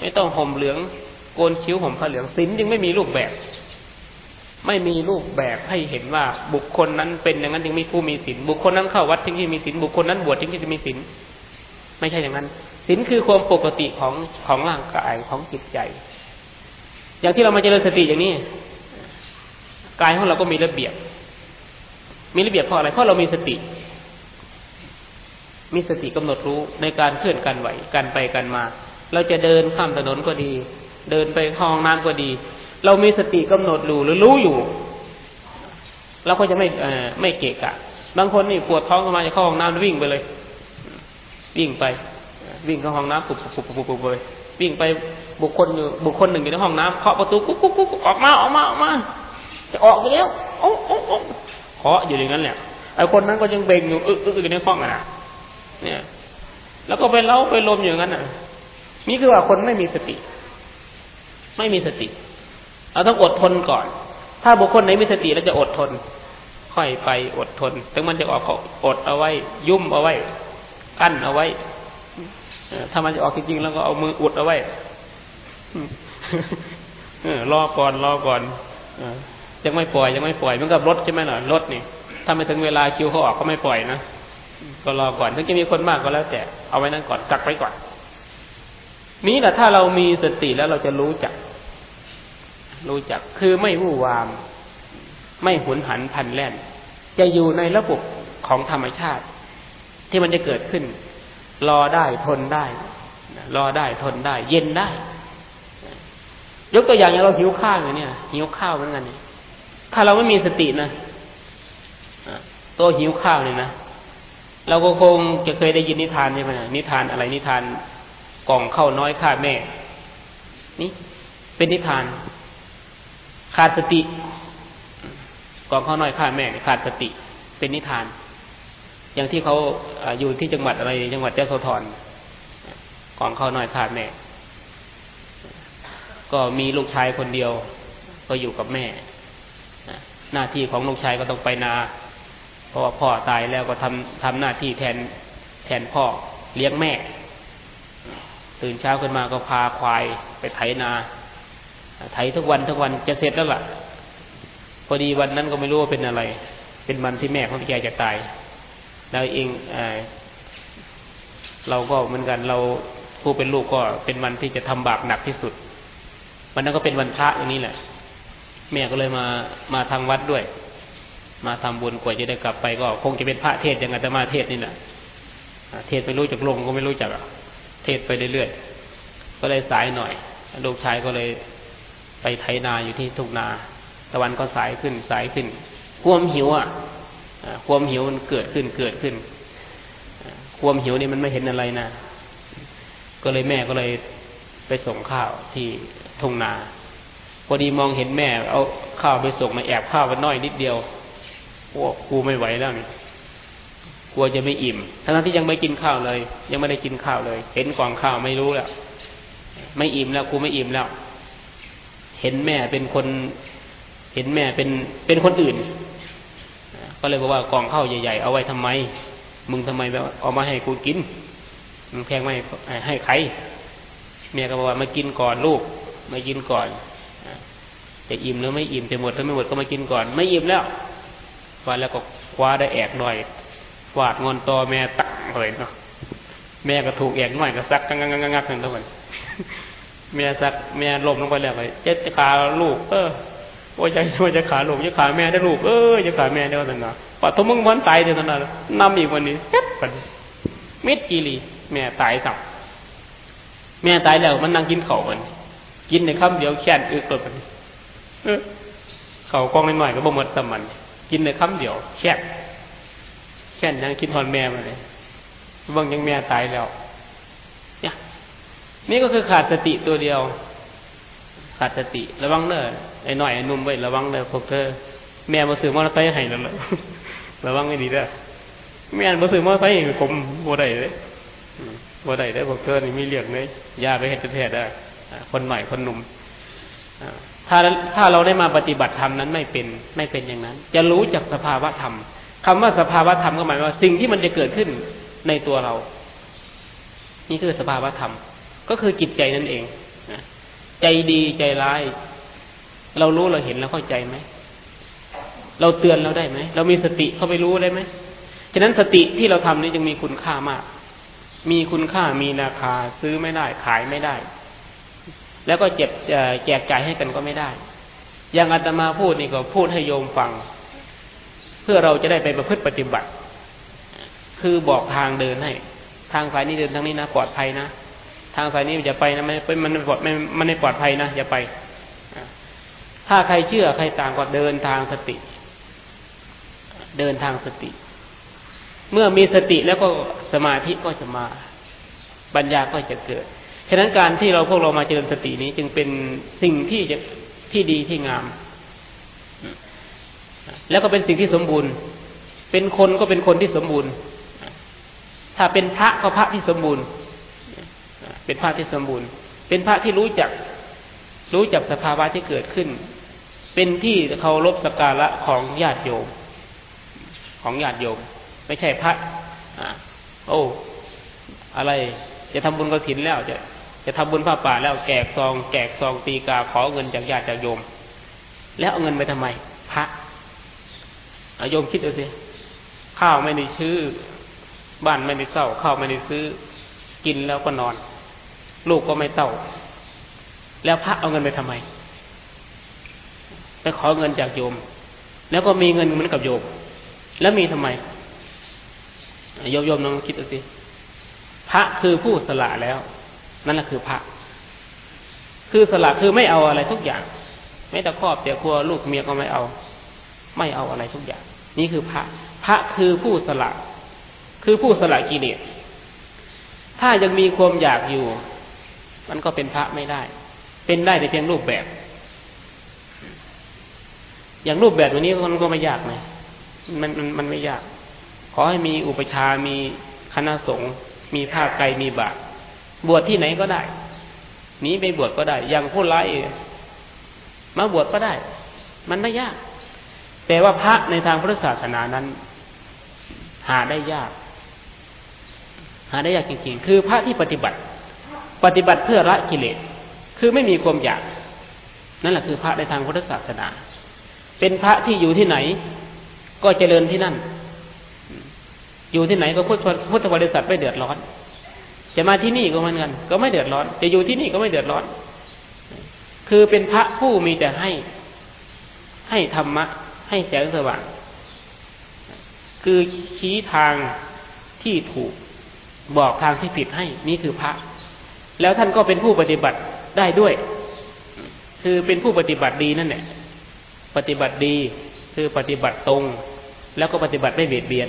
ไม่ต้องห่มเหลืองโกนคิ้วห่มผ้าเหลืองศีลจึงไม่มีรูปแบบ ไม่มีรูปแบบให้เห็นว่าบุคคลนั้นเป็นอย่างนั้นจึงมีผู้มีศีลบุคคลนั้นเข้าวัดจึงที่มีศีลบุคคลนั้นบวชจึงที่มีศีลไม่ใช่อย่างนั้นศีลคือความปกติของของร่างกายของจิตใจ อย่างที่เรามาเจริญสติอย่างนี้กายของเราก็มีระเบียบ มีระเบียบเพราะอะไรเพราะเรามีสติ มีสติกำหนดรู้ในการเคลื่อนการไหวการไปการมา เราจะเดินข้ามถนนก็ดี เดินไปห้องน้ำก็ดี เรามีสติกำหนดรู้หรือรู้อยู่เราก็จะไม่ไม่เกะกะ บางคนนี่ปวดท้องขึ้นมาจะเข้าห้องน้ำวิ่งไปเลย วิ่งไป วิ่งเข้าห้องน้ำปุบปุบปุบปุบปุบเลยวิ่งไปบุคคลอยู่บุคคลหนึ่งอยู่ในห้องน้ำเคาะประตูกุ๊กกุ๊กกุ๊กออกมาออกมาออกมาจะออกไปแล้วโอ้โอ้โอ้เคาะอยู่อย่างนั้นแหละไอ้คนนั้นก็ยังเบ่งอยู่อึกอึกอยู่ในห้องอะเนี่ย แล้วก็ไปเล้าไปลมอย่างนั้นอะ นี่คือว่าคนไม่มีสติ ไม่มีสติ เราต้องอดทนก่อน ถ้าบุคคลไหนมีสติแล้วจะอดทน ค่อยไปอดทน ถึงมันจะออกก็อดเอาไว้ ยุ่มเอาไว้ กั้นเอาไว้ ถ้ามันจะออกจริงๆแล้วก็เอามืออุดเอาไว้รอก่อนรอก่อนยังไม่ปล่อยยังไม่ปล่อยมันกับรถใช่ไหมล่ะรถนี่ถ้าไม่ถึงเวลาคิวเขาออกก็ไม่ปล่อยนะก็รอก่อนถึงจะมีคนมากก็แล้วแต่เอาไว้นั่นก่อนกักไว้ก่อน นี้แหละถ้าเรามีสติแล้วเราจะรู้จัก รู้จักคือไม่วู่วาม ไม่หุนหันพันแล่น จะอยู่ในระบบของธรรมชาติ ที่มันจะเกิดขึ้น รอได้ทนได้ รอได้ทนได้ เย็นได้ ยกตัวอย่างอย่างเราหิวข้าวอย่างนี้หิวข้าวเหมือนกันถ้าเราไม่มีสตินะตัวหิวข้าวเนี่ยนะเราก็คงจะเคยได้ยินนิทานใช่ไหมนิทานอะไรนิทาน กล่องเข้าน้อยข้าแม่ นี่เป็นนิทาน ขาดสติกล่องเข้าน้อยข้าแม่ ขาดสติ เป็นนิทาน อย่างที่เขาอยู่ที่จังหวัดอะไรจังหวัดเจ้าโสธรกล่องเข้าน้อยขาแม่ ก็มีลูกชายคนเดียว ก็อยู่กับแม่หน้าที่ของลูกชายก็ต้องไปนาเพราะว่าพ่อตายแล้วก็ทำทำหน้าที่แทนแทนพ่อเลี้ยงแม่ ตื่นเช้าขึ้นมาก็พาควายไปไถนา ไถทุกวันทุกวันจะเสร็จแล้วล่ะ พอดีวันนั้นก็ไม่รู้ว่าเป็นอะไร เป็นวันที่แม่ของพี่แกจะตาย แล้วเองเอเราก็เหมือนกันเราผู้เป็นลูกก็เป็นวันที่จะทำบาปหนักที่สุด วันนั้นก็เป็นวันพระอย่างนี้แหละ แม่ก็เลยมามาทางวัดด้วย มาทำบุญกว่าจะได้กลับไปก็ คงจะเป็นพระเทศอย่างอาตมาเทศนี่แหละเทศไม่รู้จักลงก็ไม่รู้จัก เทศไปเรื่อยๆ ก็เลยสายหน่อย ลูกชายก็เลยไปไถนาอยู่ที่ทุ่งนาตะวันก็สายขึ้นสายขึ้น ความหิวอะความหิวมันเกิดขึ้นเกิดขึ้น ความหิวนี่มันไม่เห็นอะไรนะ ก็เลยแม่ก็เลยไปส่งข้าวที่ทุ่งนา พอดีมองเห็นแม่ เอาข้าวไปส่งมาแอบข้าวไปน้อยนิดเดียวพวกกูไม่ไหวแล้วนี่ กลัวจะไม่อิ่ม ทั้งที่ยังไม่กินข้าวเลย ยังไม่ได้กินข้าวเลย เห็นกล่องข้าวไม่รู้แล้วไม่อิ่มแล้วกูไม่อิ่มแล้ว เห็นแม่เป็นคน เห็นแม่เป็นเป็นคนอื่น ก็เลยบอกว่ากล่องข้าวใหญ่ๆเอาไว้ทำไม มึงทำไมเอามาให้กูกิน มึงแพงไม่ให้ใครแม่ก็บอกว่ามากินก่อนลูกมากินก่อนจะอิ่มหรือไม่อิ่มจะหมดหรือไม่หมดก็มากินก่อน ไม่อิ่มแล้ววันแล้วก็คว้าได้แอกหน่อย วาดงอนตอแม่ตักเลยเนาะแม่ก็ถูกแอกหน่อยก็ซักงักงักงักทั้งตัวแม่ซักแม่ล้มลงไปแล้วไปเจ็ดขาลูก เออว่าจะว่าจะขาลูกจะขาแม่ได้ลูกเออจะขาแม่ได้วันนั้นปัดทุมึงวันตายเดี๋ยวนั้นนำอีกวันนี้เจ็ดปันมิดกีรีแม่ตายสับแม่ตายแล้วมันนั่งกินเข่ามันกินในคำเดียวแค่นอึกเลยเข่ากองหน่อยก็บ่หมดสมันกินในคำเดียวแค่ แค่ยังคิดทอนแม่มาเลยบางยังแม่ตายแล้ว เนี่ย นี่ก็คือขาดสติตัวเดียว ขาดสติ ระวังเนอะไอ้หน่อยไอ้นุ่มไว้ระวังเนอพวกเธอ แม่มาซื้อมอเตอร์ไซค์ให้แล้วระวังให้ดีเด้อแม่มาซื้อมอเตอร์ไซค์ให้ผมโมได้เลยโมได้ได้พวกเธอนี่มีเลี้ยงเลยยาไปเห็ดแท้ได้คนใหม่คนหนุ่มถ้าถ้าเราได้มาปฏิบัติธรรมนั้นไม่เป็นไม่เป็นอย่างนั้น จะรู้จักสภาวะธรรม คำว่าสภาวะธรรมก็หมายว่าสิ่งที่มันจะเกิดขึ้นในตัวเรา นี่คือสภาวะธรรม ก็คือจิตใจนั่นเองใจดีใจร้าย เรารู้เราเห็นเราเข้าใจไหมเราเตือนเราได้ไหมเรามีสติเข้าไปรู้ได้ไหมฉะนั้นสติที่เราทำนี้จึงมีคุณค่ามาก มีคุณค่ามีราคาซื้อไม่ได้ ขายไม่ได้ แล้วก็เจ็บแจกจ่ายให้กันก็ไม่ได้ อย่างอาตมาพูดนี่ก็พูดให้โยมฟัง เพื่อเราจะได้ไปประพฤติปฏิบัติ คือบอกทางเดินให้ ทางสายนี้เดินทางนี้นะปลอดภัยนะทางสายนี้อย่าไปนะไมันมันปลอดไมันไม่ปลอดภัยนะอย่าไปถ้าใครเชื่อใครต่างก็เดินทางสติ เดินทางสติ เมื่อมีสติแล้วก็สมาธิก็จะมาปัญญาก็จะเกิดฉะนั้นการที่เราพวกเรามาเจริญสตินี้จึงเป็นสิ่งที่จะที่ดีที่งาม แล้วก็เป็นสิ่งที่สมบูรณ์ เป็นคนก็เป็นคนที่สมบูรณ์ ถ้าเป็นพระก็พระที่สมบูรณ์ เป็นพระที่สมบูรณ์ เป็นพระที่รู้จัก รู้จักสภาวะที่เกิดขึ้น เป็นที่เคารพสักการะของญาติโยม ของญาติโยม ไม่ใช่พระอ่าโอ้ อะไร จะทำบุญกระถินแล้วจะจะทำบุญผ้าป่าแล้วแกกซอง แกกซองตีกาขอเงินจากญาติจากโยม แล้วเอาเงินไปทำไม พระ โยมคิดดูสิ ข้าวไม่ได้ซื้อบ้านไม่ได้เศร้า ข้าวไม่ได้ซื้อ กินแล้วก็นอน ลูกก็ไม่เต้า แล้วพระเอาเงินไปทำไม ไปขอเงินจากโยม แล้วก็มีเงินเหมือนกับโยม แล้วมีทำไมโยมโยมลองคิดดูสิ พระคือผู้สละแล้ว นั่นแหละคือพระ คือสละคือไม่เอาอะไรทุกอย่าง ไม่แต่ครอบเดียครัวลูกเมียก็ไม่เอา ไม่เอาอะไรทุกอย่าง นี่คือพระ พระคือผู้สละ คือผู้สละกิเลสถ้ายังมีความอยากอยู่ มันก็เป็นพระไม่ได้ เป็นได้แต่เพียงรูปแบบ อย่างรูปแบบตัวนี้มันก็ไม่ยากนะมันมันมันไม่ยาก ขอให้มีอุปชามีคณะสงฆ์มีผ้าไกรมีบาตรบวชที่ไหนก็ได้หนีไปบวชก็ได้ อย่างผู้ร้ายมาบวชก็ได้ มันไม่ยาก แต่ว่าพระในทางพุทธศาสนานั้น หาได้ยาก หาได้ยากจริงๆ คือพระที่ปฏิบัติ ปฏิบัติเพื่อละกิเลส คือไม่มีความอยาก นั่นแหละคือพระในทางพุทธศาสนา เป็นพระที่อยู่ที่ไหน ก็เจริญที่นั่น อยู่ที่ไหนก็พุทธพุทธบริษัทไม่เดือดร้อน จะมาที่นี่ก็เหมือนกัน ก็ไม่เดือดร้อน จะอยู่ที่นี่ก็ไม่เดือดร้อน คือเป็นพระผู้มีแต่ให้ ให้ธรรมะ ให้แสงสว่าง คือชี้ทางที่ถูกบอกทางที่ผิดให้ นี่คือพระ แล้วท่านก็เป็นผู้ปฏิบัติได้ด้วย คือเป็นผู้ปฏิบัติดีนั่นแหละปฏิบัติดีคือปฏิบัติตรง แล้วก็ปฏิบัติไม่เบียดเบียน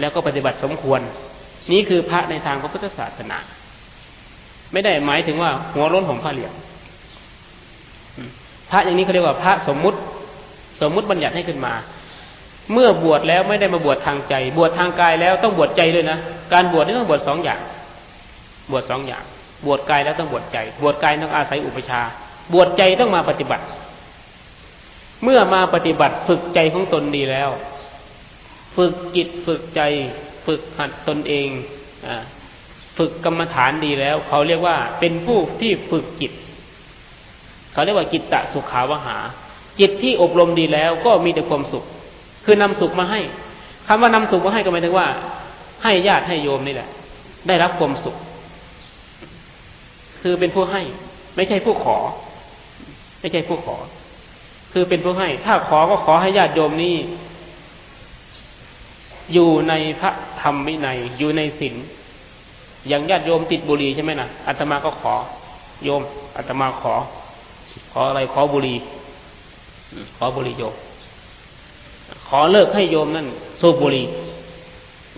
แล้วก็ปฏิบัติสมควร นี้คือพระในทางพระพุทธศาสนา ไม่ได้หมายถึงว่าหัวล้นของพระเหลี่ยมพระอย่างนี้เขาเรียกว่าพระสมมุติ สมมุติบัญญัติให้ขึ้นมา เมื่อบวชแล้วไม่ได้มาบวชทางใจ บวชทางกายแล้วต้องบวชใจด้วยนะการบวชนี่ต้องบวชสองอย่าง บวชสองอย่าง บวชกายแล้วต้องบวชใจ บวชกายต้องอาศัยอุปชา บวชใจต้องมาปฏิบัติ เมื่อมาปฏิบัติฝึกใจของตนดีแล้ว ฝึกจิตฝึกใจ ฝึกหัดตนเองอฝึกกรรมฐานดีแล้ว เขาเรียกว่าเป็นผู้ที่ฝึกจิต เขาเรียกว่าจิตตะสุขาวหา จิตที่อบรมดีแล้วก็มีแต่ความสุข คือนำสุขมาให้คำว่านำสุขมาให้ก็หมายถึงว่า ให้ญาติให้โยมนี่แหละ ได้รับความสุข คือเป็นผู้ให้ ไม่ใช่ผู้ขอ ไม่ใช่ผู้ขอ คือเป็นผู้ให้ ถ้าขอก็ขอให้ญาติโยมนี่อยู่ในพระธรรมวินัยอยู่ในศีลอย่างญาติโยมติดบุหรี่ใช่ไหมนะอาตมาก็ขอ โยมอาตมาขอ ขออะไรขอบุหรี่ ขอบุหรี่โยม ขอเลิกให้โยมนั่นสูบบุหรี่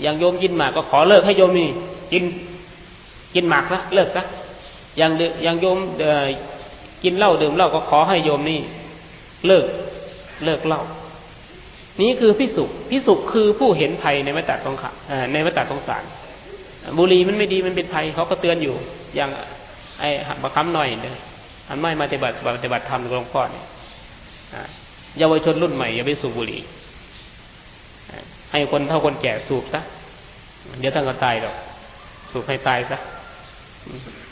อย่างโยมกินหมากก็ขอเลิกให้โยมนี่กินกินหมากซะเลิกซะอย่างอย่างโยมกินเหล้าดื่มเหล้าก็ขอให้โยมนี่ เลิกเลิกเหล้านี้คือพิสุพิสุคือผู้เห็นภัยในวัฏสงขารในวัฏสงสารบุรีมันไม่ดีมันเป็นภัยเขาก็เตือนอยู่ อย่างไอ้บัคำหน่อยเลยอันไม่มาปฏิบัติปฏิบัติธรรมหลวงพ่อเนี่ย เยาวชนรุ่นใหม่อย่าไปสูบบุหรี่ให้คนเท่าคนแก่สูบซะเดี๋ยวท่านก็ตายหรอกสูบให้ตายซะ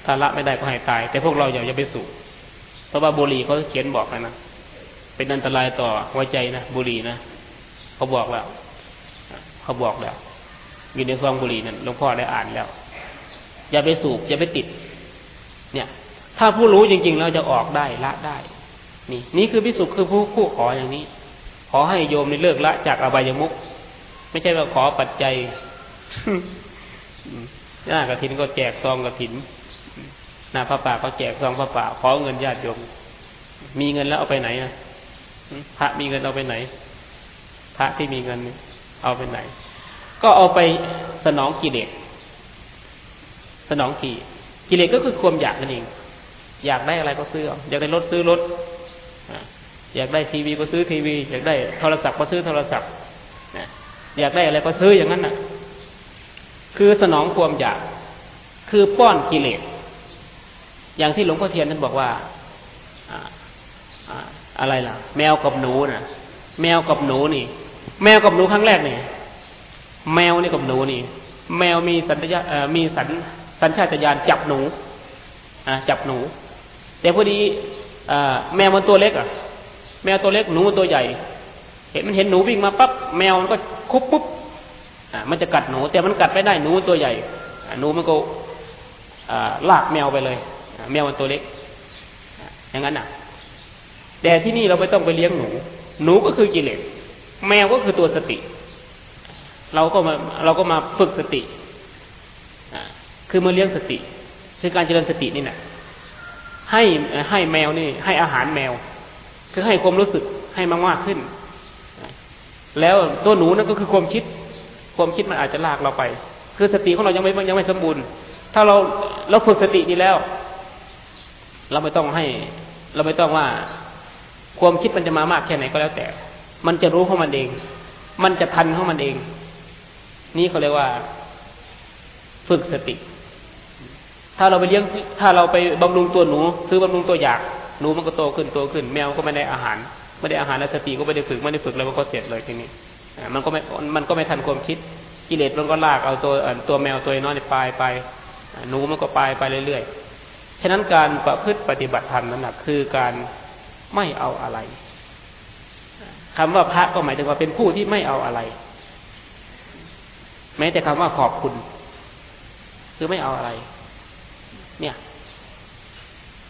ถ้าละไม่ได้ก็ให้ตาย แต่พวกเราอย่าอย่าไปสูบเพราะว่าบุหรี่เขาเขียนบอกนะเป็นอันตรายต่อหัวใจนะบุหรี่นะเขาบอกแล้วเขาบอกแล้วอยู่ในซองบุหรี่นั่นหลวงพ่อได้อ่านแล้ว อย่าไปสูบอย่าไปติด เนี่ย ถ้าผู้รู้จริงๆเราจะออกได้ละได้ นี่นี่คือพิสุคือผู้ผู้ขออย่างนี้ ขอให้โยมในเลิกละจากอบายมุกไม่ใช่ว่าขอปัจจัยหน้ากระถินก็แจกซองกระถินหน้าพระป่าก็แจกซองพระป่าขอเงินญาติโยม มีเงินแล้วเอาไปไหนนะพระมีเงินเอาไปไหน พระที่มีเงินเอาไปไหน ก็เอาไปสนองกิเลสสนองกิกิเลสก็คือความอยากนั่นเอง อยากได้อะไรก็ซื้อ อยากได้รถซื้อรถ อยากได้ทีวีก็ซื้อทีวี อยากได้โทรศัพท์ก็ซื้อโทรศัพท์อยากได้อะไรก็ซื้ออย่างนั้นน่ะ คือสนองความอยาก คือป้อนกิเลส อย่างที่หลวงพ่อเทียนท่านบอกว่าอะไรล่ะ แมวกับหนูน่ะ แมวกับหนูนี่ แมวกับหนูครั้งแรกเนี่ยแมวนี่กับหนูนี่ แมวมีสัญญามีสัญสัญชาตญาณจับหนู อ่าจับหนู แต่พอดีแมวมันตัวเล็กอะ แมวตัวเล็กหนูตัวใหญ่ เห็นมันเห็นหนูวิ่งมาปั๊บแมวมันก็คุบปุ๊บอ่ามันจะกัดหนู แต่มันกัดไม่ได้หนูตัวใหญ่หนูมันก็ลากแมวไปเลยแมวมันตัวเล็กอย่างนั้นอะ แต่ที่นี่เราไม่ต้องไปเลี้ยงหนู หนูก็คือกิเลสแมวก็คือตัวสติ เราก็มาเราก็มาฝึกสติคือมาเลี้ยงสติ คือการเจริญสตินี่แหละให้ให้แมวนี่ ให้อาหารแมว คือให้ความรู้สึกให้มากมากขึ้น แล้วตัวหนูนั่นก็คือความคิด ความคิดมันอาจจะลากเราไป คือสติของเรายังไม่ยังไม่สมบูรณ์ ถ้าเราเราฝึกสตินี้แล้ว เราไม่ต้องให้ เราไม่ต้องว่า ความคิดมันจะมามากแค่ไหนก็แล้วแต่ มันจะรู้ของมันเอง มันจะทันของมันเอง นี่เขาเรียกว่า ฝึกสติ ถ้าเราไปเลี้ยง ถ้าเราไปบำรุงตัวหนู คือบำรุงตัวอยาก หนูมันก็โตขึ้นโตขึ้น แมวก็ไม่ได้อาหาร ไม่ได้อาหารแล้วสติก็ไม่ได้ฝึกไม่ได้ฝึกแล้วมันก็เสร็จเลยทีนี้มันก็ไม่มันก็ไม่ทันความคิดกิเลสมันก็ลากเอาตัวตัวแมวตัวน้อยไปไปหนูมันก็ไปไปเรื่อยๆ ฉะนั้นการประพฤติปฏิบัติธรรมนั้นนะคือการไม่เอาอะไรคำว่าพระก็หมายถึงว่าเป็นผู้ที่ไม่เอาอะไร แม้แต่คำว่าขอบคุณ คือไม่เอาอะไร เนี่ย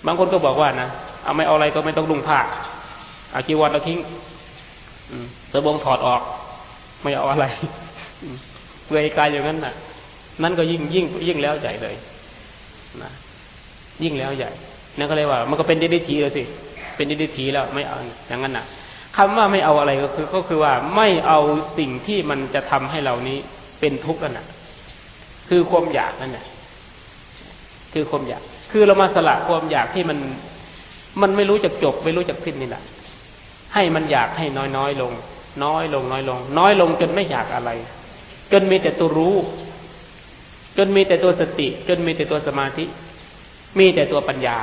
บางคนก็บอกว่านะ เอาไม่เอาอะไรก็ไม่ต้องลุงผ้าอาจีวรเราทิ้งเสือบงถอดออก ไม่เอาอะไรเปลือยกายอย่างนั้นน่ะ นั่นก็ยิ่งยิ่งยิ่งแล้วใหญ่เลยนะยิ่งแล้วใหญ่นั่นก็เลยว่า มันก็เป็นดิดิทีเลยสิ เป็นดิดิทีแล้วไม่เอาอย่างนั้นน่ะคำว่าไม่เอาอะไรก็คือ ก็คือว่าไม่เอาสิ่งที่มันจะทำให้เรานี้เป็นทุกข์นั่นน่ะ คือความอยากนั่นแหละคือความอยาก คือเรามาสละความอยากที่มัน มันไม่รู้จักจบ ไม่รู้จักสิ้นนี่แหละให้มันอยากให้น้อยน้อยลง น้อยลงน้อยลง น้อยลงจนไม่อยากอะไร จนมีแต่ตัวรู้ จนมีแต่ตัวสติ จนมีแต่ตัวสมาธิ มีแต่ตัวปัญญา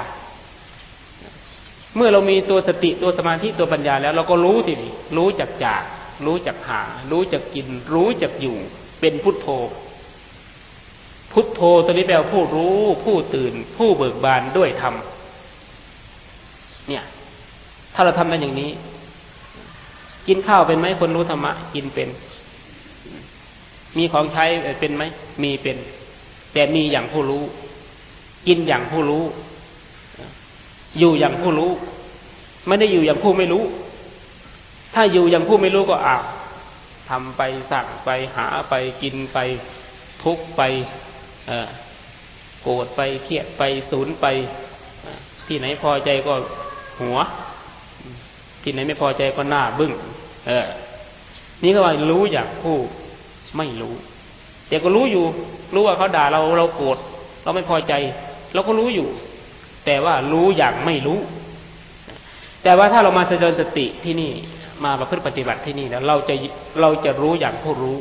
เมื่อเรามีตัวสติตัวสมาธิตัวปัญญาแล้ว เราก็รู้ทีนี้รู้จักจาก รู้จักหา รู้จักกิน รู้จักอยู่ เป็นพุทโธพุทโธตัวนี้แปลว่าผู้รู้ ผู้ตื่น ผู้เบิกบานด้วยธรรม เนี่ย ถ้าเราทำได้อย่างนี้ กินข้าวเป็นไหมคนรู้ธรรมะ กินเป็น มีของใช้เป็นไหมมีเป็น แต่มีอย่างผู้รู้ กินอย่างผู้รู้ อยู่อย่างผู้รู้ ไม่ได้อยู่อย่างผู้ไม่รู้ ถ้าอยู่อย่างผู้ไม่รู้ก็อาบทำไปสั่งไปหาไปกินไปทุกไปโกรธไปเครียดไปสูญไป ที่ไหนพอใจก็ หัว ที่ไหนไม่พอใจก็หน้าบึ้งเออ นี่ก็ว่ารู้อย่างผู้ไม่รู้ แต่ก็รู้อยู่ รู้ว่าเขาด่าเราเราโกรธเราไม่พอใจ เราก็รู้อยู่ แต่ว่ารู้อย่างไม่รู้ แต่ว่าถ้าเรามาเจริญสติที่นี่มาประพฤติปฏิบัติที่นี่แล้วเราจะเราจะรู้อย่างผู้รู้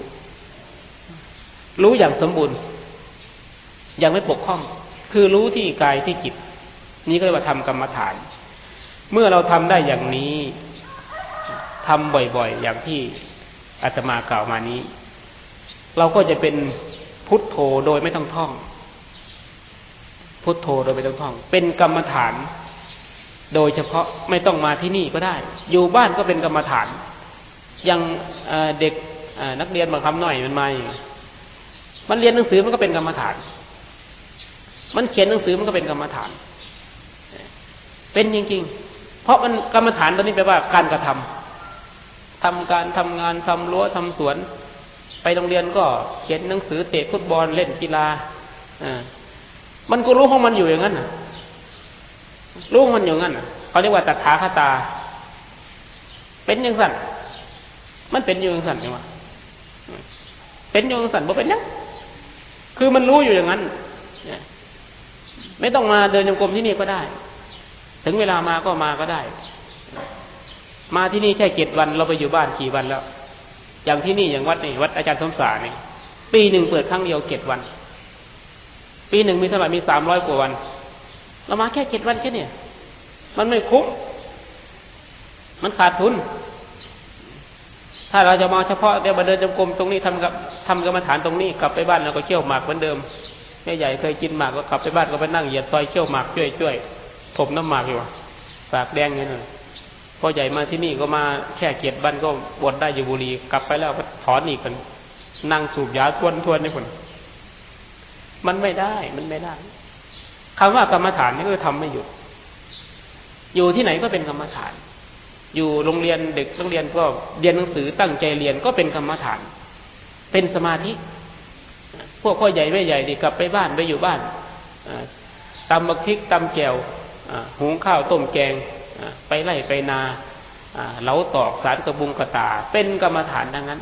รู้อย่างสมบูรณ์ยังไม่ปกคล้อง คือรู้ที่กายที่จิต นี้ก็เรียกว่าทำกรรมฐาน เมื่อเราทำได้อย่างนี้ทำบ่อยๆ อย่างที่อาตมากล่าวมานี้ เราก็จะเป็นพุทโธโดยไม่ต้องท่อง พุทโธโดยไม่ต้องท่อง เป็นกรรมฐาน โดยเฉพาะไม่ต้องมาที่นี่ก็ได้ อยู่บ้านก็เป็นกรรมฐานยังเด็กนักเรียนบางคำหน่อยมันมามันเรียนหนังสือมันก็เป็นกรรมฐาน มันเขียนหนังสือมันก็เป็นกรรมฐาน เป็นจริงๆ ราะมันกรรมฐานตอนนี้แปลว่าการกระทำทำการทำงานทำรั้วทำสวน ไปโรงเรียนก็เขียนหนังสือเตะฟุตบอลเล่นกีฬาอ่ามันก็รู้ของมันอยู่อย่างนั้นนะรู้มันอย่างนั้นนะเขาเรียกว่าตัถาคตา เป็นอย่างนั้นมันเป็นอยู่อย่างนั้นใช่ไหมเป็นอยู่อย่างนั้นบ่เป็นยังคือมันรู้อยู่อย่างนั้นไม่ต้องมาเดินยงกรมที่นี่ก็ได้ ถึงเวลามาก็มาก็ได้ มาที่นี่แค่เจ็ดวันเราไปอยู่บ้านกี่วันแล้ว อย่างที่นี่อย่างวัดนี่วัดอาจารย์สมศานี่ปีหนึ่งเปิดครั้งเดียวเจ็ดวัน ปีหนึ่งมีเท่าไหร่มีสามร้อยกว่าวัน เรามาแค่เจ็ดวันแค่เนี่ย มันไม่คุ้มมันขาดทุน ถ้าเราจะมาเฉพาะเดี๋ยวมาเดินจงกรมตรงนี้ทำกับทำกรรมฐานตรงนี้กลับไปบ้านเราก็เชี่ยวหมากเหมือนเดิมแม่ใหญ่เคยกินหมากก็กลับไปบ้านก็ไปนั่งเหยียดซอยเชี่ยวหมากช่วยช่วย ถมน้ำหมากอยู่ปากแดงอย่างนี้พอใหญ่มาที่นี่ก็มาแค่เกียรติบ้านก็บวชได้อยู่บุรีกลับไปแล้วก็ถอนอีกคนนั่งสูบยาทวนทวนนี่คนมันไม่ได้ มันไม่ได้คำว่ากรรมฐานนี่ก็ทำไม่หยุด อยู่ที่ไหนก็เป็นกรรมฐาน อยู่โรงเรียนเด็กนักเรียนก็เรียนหนังสือตั้งใจเรียนก็เป็นกรรมฐาน เป็นสมาธิ พวกพ่อใหญ่แม่ใหญ่ดีกลับไปบ้านไปอยู่บ้านตำบักพริกตำแกว หุงข้าวต้มแกงไปไล่ไปนาเหลาตอกสารกระบุงกระตา เป็นกรรมฐานดังนั้น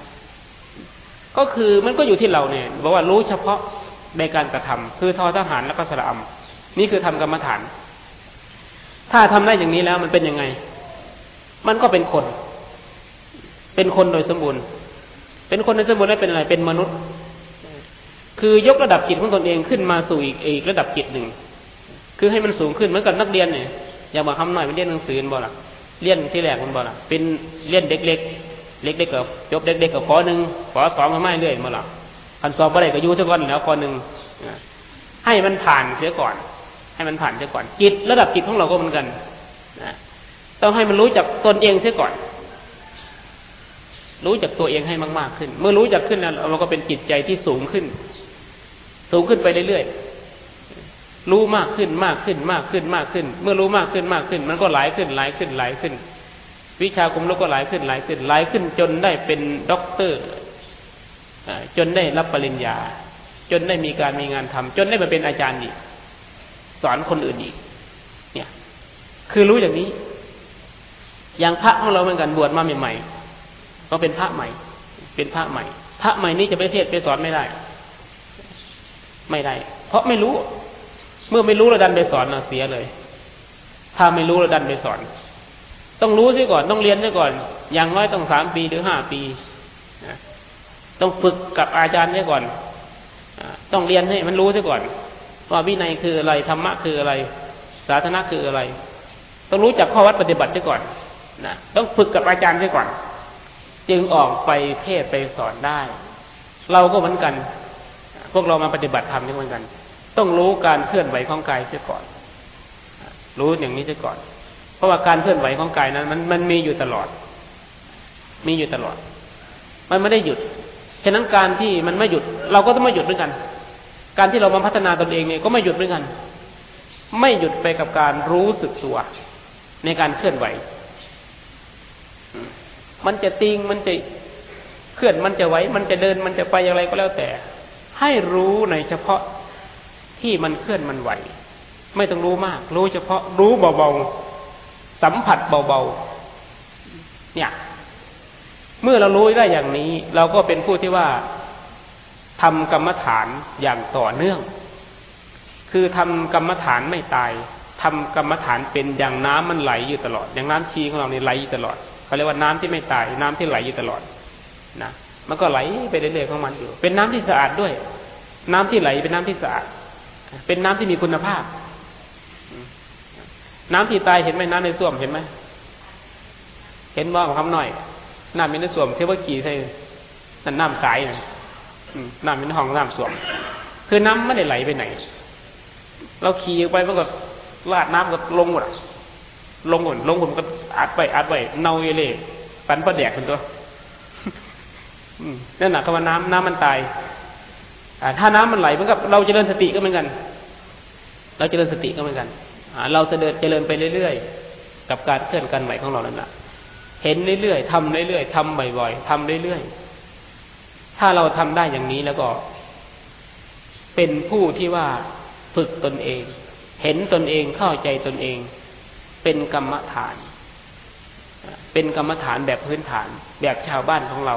ก็คือมันก็อยู่ที่เราเนี่ยบอกว่ารู้เฉพาะในการกระทำคือทอทหารแล้วก็สระอำนี่คือทำกรรมฐาน ถ้าทำได้อย่างนี้แล้วมันเป็นยังไง มันก็เป็นคน เป็นคนโดยสมบูรณ์ เป็นคนโดยสมบูรณ์ได้เป็นอะไรเป็นมนุษย์ คือยกระดับจิตของตนเองขึ้นมาสู่อีกอีกระดับจิตหนึ่ง คือให้มันสูงขึ้นเหมือนกับนักเรียนเนี่ยอย่ามาทำหน่อยไปเรียนหนังสือบ่ล่ะเรียนที่แรกมันบ่ล่ะเป็นเรียนเด็กเล็กเล็กเด็กกับจบเด็กเด็กกับขอหนึ่งขอสองมาไม่เรื่อยมาล่ะคันสอบอะไรก็ยู่ทุกคนแล้วขอหนึ่งให้มันผ่านเสียก่อน ให้มันผ่านเสียก่อนจิตระดับจิตของเราก็เหมือนกันนะต้องให้มันรู้จักตนเองเสียก่อน รู้จักตัวเองให้มาก ๆ ขึ้น เมื่อรู้จักขึ้นแล้วเราก็เป็นจิตใจที่สูงขึ้น สูงขึ้นไปเรื่อยๆ รู้มากขึ้นมากขึ้นมากขึ้นมากขึ้น เมื่อรู้มากขึ้นมากขึ้น มันก็หลายขึ้นหลายขึ้นหลายขึ้น วิชาคุมรู้ก็หลายขึ้นหลายขึ้นหลายขึ้น จนได้เป็นด็อกเตอร์จนได้รับปริญญา จนได้มีการมีงานทำจนได้มาเป็นอาจารย์อีกสอนคนอื่นอีก เนี่ย คือรู้อย่างนี้ อย่างพระของเราเหมือนกันบวชมาใหม่ๆก็เป็นพระใหม่ เป็นพระใหม่ พระใหม่นี้จะไปเทศไปสอนไม่ได้ ไม่ได้ เพราะไม่รู้ เมื่อไม่รู้เราดันไปสอนเราเสียเลย ถ้าไม่รู้เราดันไปสอน ต้องรู้ซิก่อนต้องเรียนซิก่อน อย่างน้อยต้องสามปีหรือห้าปีต้องฝึกกับอาจารย์ซิก่อนต้องเรียนให้มันรู้ซิก่อน ว่าวินัยคืออะไรธรรมะคืออะไร ศาสนาคืออะไร ต้องรู้จักข้อวัดปฏิบัติซิก่อนนะต้องฝึกกับอาจารย์ด้วยก่อน จึงออกไปเทศไปสอนได้ เราก็เหมือนกัน พวกเรามาปฏิบัติธรรมนี่เหมือนกัน ต้องรู้การเคลื่อนไหวของกายเสียก่อน รู้อย่างนี้เสียก่อน เพราะว่าการเคลื่อนไหวของกายนั้น มันมันมีอยู่ตลอด มีอยู่ตลอด มันไม่ได้หยุด ฉะนั้นการที่มันไม่หยุด เราก็ต้องไม่หยุดเหมือนกัน การที่เรามาพัฒนาตนเองเนี่ยก็ไม่หยุดเหมือนกัน ไม่หยุดไปกับการรู้สึกตัว ในการเคลื่อนไหว มันจะติงมันจะเคลื่อนมันจะไหวมันจะเดินมันจะไปอย่างไรก็แล้วแต่ ให้รู้ในเฉพาะ ที่มันเคลื่อนมันไหว ไม่ต้องรู้มาก รู้เฉพาะรู้เบาๆสัมผัสเบาๆเนี่ย เมื่อเรารู้ได้อย่างนี้ เราก็เป็นผู้ที่ว่าทำกรรมฐานอย่างต่อเนื่อง คือทำกรรมฐานไม่ตายทำกรรมฐานเป็นอย่างน้ำมันไหลอยู่ตลอด อย่างน้ำชีของเราเนี่ยไหลอยู่ตลอดเขาเรียกว่าน้ำที่ไม่ตาย น้ำที่ไหลอยู่ตลอดนะมันก็ไหลไปเรื่อยๆของมันอยู่ เป็นน้ำที่สะอาดด้วย น้ำที่ไหลเป็นน้ำที่สะอาด เป็นน้ำที่มีคุณภาพ น้ำที่ตายเห็นไหมน้ำในส้วมเห็นไหมเห็นบ้างคำหน่อยน้ำในส้วมเทวกีใช่นั่นน้ำใสนะน้ำในห้องน้ำส้วม คือน้ำไม่ได้ไหลไปไหน เราขี่ไปมันก็ลาดน้ำก็ลงหมดลงหมดลงผมดก็อัดไปอัดไปเน่าเล่ปันประแดกเป็นตัวนั่นแหละคำว่าน้ำน้ำมันตาย ถ้าน้ำมันไหลเหมือนกับเราจเจริญสติก็เหมือนกัน เราจเจริญสติก็เหมือนกันเราจะเดินเจริญไปเรื่อยๆ กับการเคลื่อนกันไหวของเรานั่นแหละเห็นเรื่อยๆทำเรื่อยๆทำบ่อยๆทำเรื่อยๆ ถ้าเราทำได้อย่างนี้แล้วก็ เป็นผู้ที่ว่าฝึกตนเอง เห็นตนเองเข้าใจตนเอง เป็นกรรมฐาน เป็นกรรมฐานแบบพื้นฐาน แบบชาวบ้านของเรา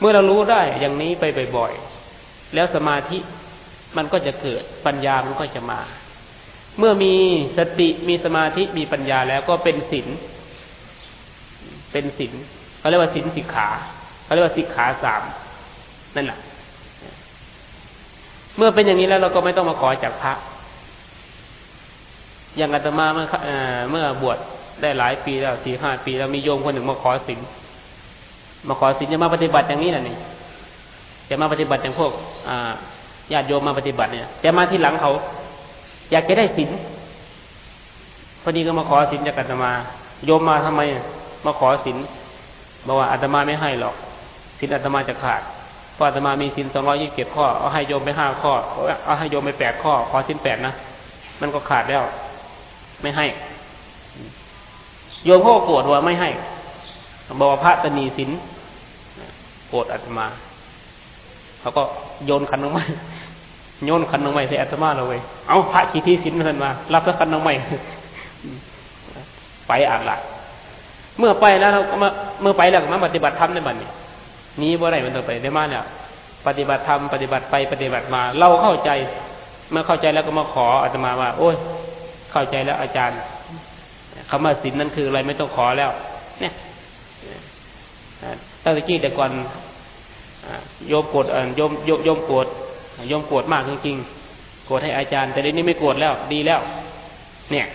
เมื่อเรารู้ได้อย่างนี้ไปบ่อยๆ แล้วสมาธิมันก็จะเกิดปัญญามันก็จะมา เมื่อมีสติมีสมาธิมีปัญญาแล้วก็เป็นศีลเป็นศีลเขาเรียกว่าศีลสิกขาเขาเรียกว่าสิกขาสามนั่นแหละเมื่อเป็นอย่างนี้แล้วเราก็ไม่ต้องมาขอจากพระ อย่างอาตมาเมื่อเมื่อบวชได้หลายปีแล้วสี่ห้าปีแล้วมีโยมคนหนึ่งมาขอศีลมาขอศีลจะมาปฏิบัติอย่างนี้น่ะนี่ จะมาปฏิบัติอย่างพวกญาติโยมมาปฏิบัติเนี่ย แต่มาที่หลังเขา อยากจะได้ศีลพอดีก็มาขอศีลจากอาตมา โยมมาทำไม มาขอศีลบอกว่าอาตมาไม่ให้หรอกศีลอาตมาจะขาดพออาตมามีศีลสองร้อยี่สิบเจ็ดข้อเอาให้โยมไปห้าข้อเอาให้โยมไปแปดข้อ ขอศีลแปดนะมันก็ขาดแล้ว ไม่ให้ โยมเขาโกรธว่าไม่ให้บอกว่าพระตนีศีลโกรธอาตมา เขาก็โยนขันลงไม้โยนขันลงไม้ใส่อาตมาเราเว้ยเอาพระขีที่ศีลมันมา รับแล้วขันลงไม้ไปอ่านละเมื่อไปแล้วเราก็มาเมื่อไปแล้วก็มาปฏิบัติธรรมในบัดนี้นี้ว่าไรมันต้องไปได้มาเนี่ยปฏิบัติธรรมปฏิบัติไปปฏิบัติมา เราเข้าใจ เมื่อเข้าใจแล้วก็มาขออาตมาว่า โอ้ย เข้าใจแล้วอาจารย์คำว่าศีลนั่นคืออะไรไม่ต้องขอแล้ว เนี่ยตั้งแต่กี้แต่ก่อน โยมโกรธโยมโยมโยมโกรธโยมโกรธมากจริงๆโกรธให้อาจารย์ แต่เดี๋ยวนี้ไม่โกรธแล้ว ดีแล้ว เนี่ย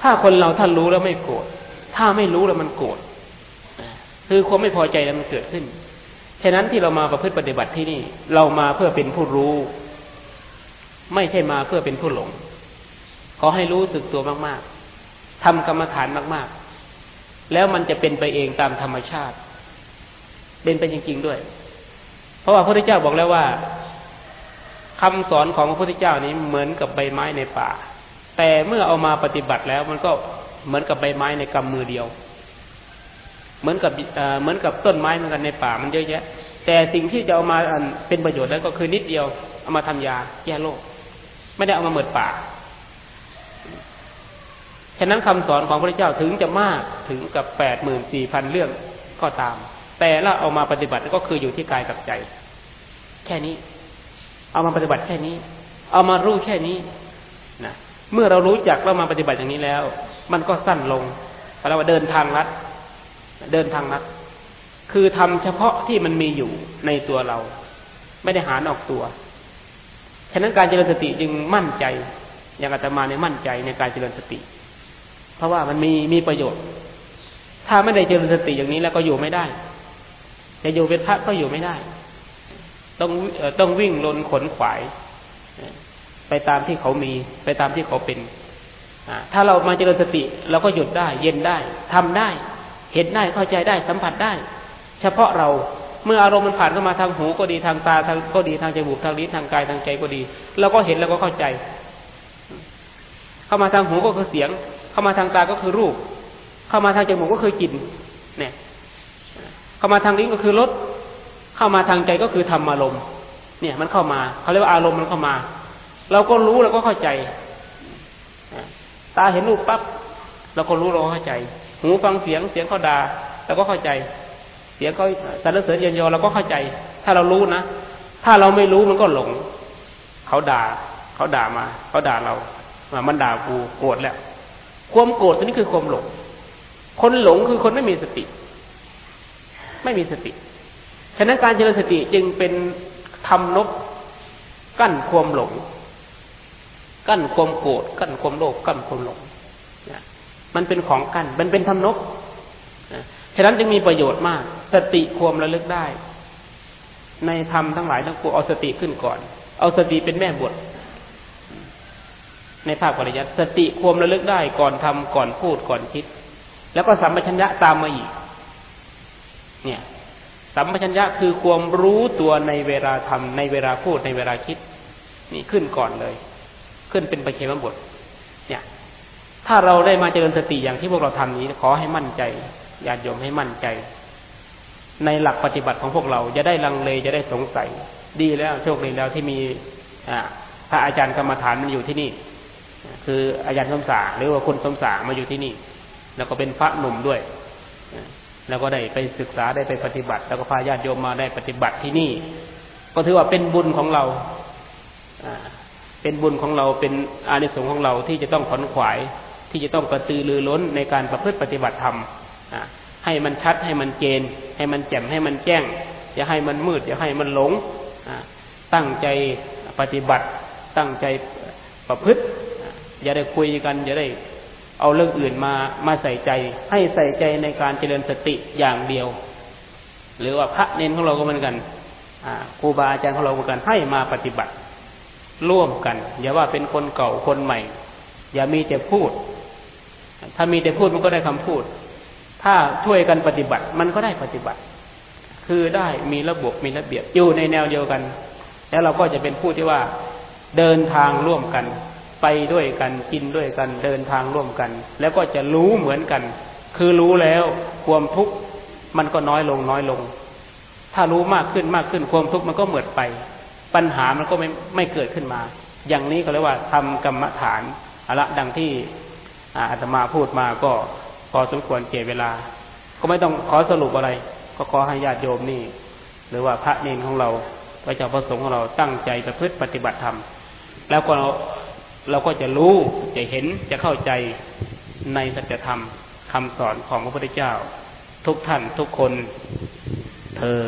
ถ้าคนเราท่านรู้แล้วไม่โกรธถ้าไม่รู้แล้วมันโกรธคือความไม่พอใจแล้วมันเกิดขึ้นฉะนั้นที่เรามาประพฤติปฏิบัติที่นี่ เรามาเพื่อเป็นผู้รู้ ไม่ใช่มาเพื่อเป็นผู้หลง ขอให้รู้สึกตัวมาก ๆทำกรรมฐานมาก ๆ แล้วมันจะเป็นไปเองตามธรรมชาติ เป็นไปจริง ๆด้วย เพราะว่าพระพุทธเจ้าบอกแล้วว่าคำสอนของพระพุทธเจ้านี้เหมือนกับใบไม้ในป่า แต่เมื่อเอามาปฏิบัติแล้ว มันก็เหมือนกับใบไม้ในกำมือเดียว เหมือนกับเหมือนกับต้นไม้เหมือนกันในป่ามันเยอะแยะ แต่สิ่งที่จะเอามาเป็นประโยชน์แล้วก็คือนิดเดียว เอามาทำยาแก้โรคไม่ได้เอามาเหมือดป่าฉะนั้นคำสอนของพระเจ้าถึงจะมากถึงกับแปดหมื่นสี่พันเรื่องก็ตาม แต่ละเอามาปฏิบัติก็คืออยู่ที่กายกับใจ แค่นี้ เอามาปฏิบัติแค่นี้ เอามารู้แค่นี้นะเมื่อเรารู้จักเรามาปฏิบัติอย่างนี้แล้ว มันก็สั้นลงเราว่าเดินทางลัด เดินทางลัด คือทำเฉพาะที่มันมีอยู่ในตัวเรา ไม่ได้หานอกตัวฉะนั้นการเจริญสติจึงมั่นใจ อย่างอาตมาในมั่นใจในการเจริญสติ เพราะว่ามันมีมีประโยชน์ ถ้าไม่ได้เจริญสติอย่างนี้แล้วก็อยู่ไม่ได้ จะอยู่เป็นพระก็อยู่ไม่ได้ ต้องต้องวิ่งลนขนขวาย ไปตามที่เขามี ไปตามที่เขาเป็นถ้าเรามาเจริญสติเราก็หยุดได้ เย็นได้ทำได้ เห็นได้เข้าใจได้สัมผัสได้ เฉพาะเราเมื่ออารมณ์มันผ่านเข้ามาทางหูก็ดีทางตาทางก็ดีทางจมูกทางลิ้นทางกายทางใจก็ดีเราก็เห็นแล้วก็เข้าใจ เข้ามาทางหูก็คือเสียง เข้ามาทางตาก็คือรูป เข้ามาทางจมูกก็คือกลิ่นเนี่ย เข้ามาทางลิ้นก็คือรสเข้ามาทางใจก็คือธรรมอารมณ์ เนี่ยมันเข้ามาเขาเรียกว่าอารมณ์มันเข้ามา เราก็รู้เราก็เข้าใจตาเห็นรูปปั๊บเราก็รู้เราเข้าใจ หูฟังเสียงเสียงเขาด่าเราก็เข้าใจ เสียงเขาสรรเสริญเยียนยอเราก็เข้าใจ ถ้าเรารู้นะถ้าเราไม่รู้มันก็หลง เขาด่า เขาด่ามา เขาด่าเรามันด่ากูโกรธแล้วความโกรธนี่คือความหลง คนหลงคือคนไม่มีสติ ไม่มีสติ ฉะนั้นการเจริญสติจึงเป็นทำนบกั้นความหลง กั้นความโกรธกั้นความโลภกั้นความหลงมันเป็นของกั้นมันเป็นธรรมนกฉะนั้นจึงมีประโยชน์มาก สติความระลึกได้ ในธรรมทั้งหลายทั้งปวงเอาสติขึ้นก่อน เอาสติเป็นแม่บทในภาคปริยัติสติความระลึกได้ก่อนทำก่อนพูดก่อนคิด แล้วก็สัมปชัญญะตามมาอีก เนี่ยสัมปชัญญะคือความรู้ตัวในเวลาทำในเวลาพูดในเวลาคิด นี่ขึ้นก่อนเลย ขึ้นเป็นปเิมบท เนี่ย ถ้าเราได้มาเจริญสติอย่างที่พวกเราทำนี้ ขอให้มั่นใจญาติโยมให้มั่นใจ ในหลักปฏิบัติของพวกเราจะได้ลังเลจะได้สงสัย ดีแล้วโชคดีแล้วที่มีอ่าพระอาจารย์กรรมฐานมันอยู่ที่นี่ คืออาจารย์สมศาหรือว่าคุณสมศามาอยู่ที่นี่ แล้วก็เป็นพระหนุ่มด้วย แล้วก็ได้ไปศึกษาได้ไปปฏิบัติ แล้วก็พาญาติโยมมาได้ปฏิบัติที่นี่ ก็ถือว่าเป็นบุญของเราเป็นบุญของเราเป็นอานิสงส์ของเราที่จะต้องขนขวาย ที่จะต้องกระตือรือร้นในการประพฤติปฏิบัติธรรมให้มันชัดให้มันเจน ให้มันแจ่มให้มันแจ้ง อย่าให้มันมืด อย่าให้มันหลงตั้งใจปฏิบัติ ตั้งใจประพฤติ อย่าได้คุยกัน อย่าได้ เอาเรื่องอื่นมามาใส่ใจ ให้ใส่ใจในการเจริญสติอย่างเดียว หรือว่าพระเน้นของเราก็เหมือนกันครูบาอาจารย์ของเราเหมือนกันให้มาปฏิบัติ ร่วมกัน อย่าว่าเป็นคนเก่าคนใหม่ อย่ามีแต่พูด ถ้ามีแต่พูดมันก็ได้คำพูด ถ้าช่วยกันปฏิบัติ มันก็ได้ปฏิบัติ คือได้มีระบบมีระเบียบอยู่ในแนวเดียวกัน แล้วเราก็จะเป็นผู้ที่ว่าเดินทางร่วมกัน ไปด้วยกันกินด้วยกันเดินทางร่วมกัน แล้วก็จะรู้เหมือนกัน คือรู้แล้วความทุกข์มันก็น้อยลงน้อยลง ถ้ารู้มากขึ้นมากขึ้นความทุกข์มันก็เหมือดไป ปัญหามันก็ไม่ไม่เกิดขึ้นมา อย่างนี้ก็เรียกว่าทำกรรมฐานอะละดังที่อาตมาพูดมาก็พอสมควรเก็บเวลา ก็ไม่ต้องขอสรุปอะไร ก็ขอให้ญาติโยมนี่ หรือว่าพระเนนของเราพระเจ้าพระสงฆ์ของเราตั้งใจประพฤติปฏิบัติธรรมแล้วก็ เราก็จะรู้จะเห็นจะเข้าใจในสัจธรรมคำสอนของพระพุทธเจ้า ทุกท่านทุกคนเธอ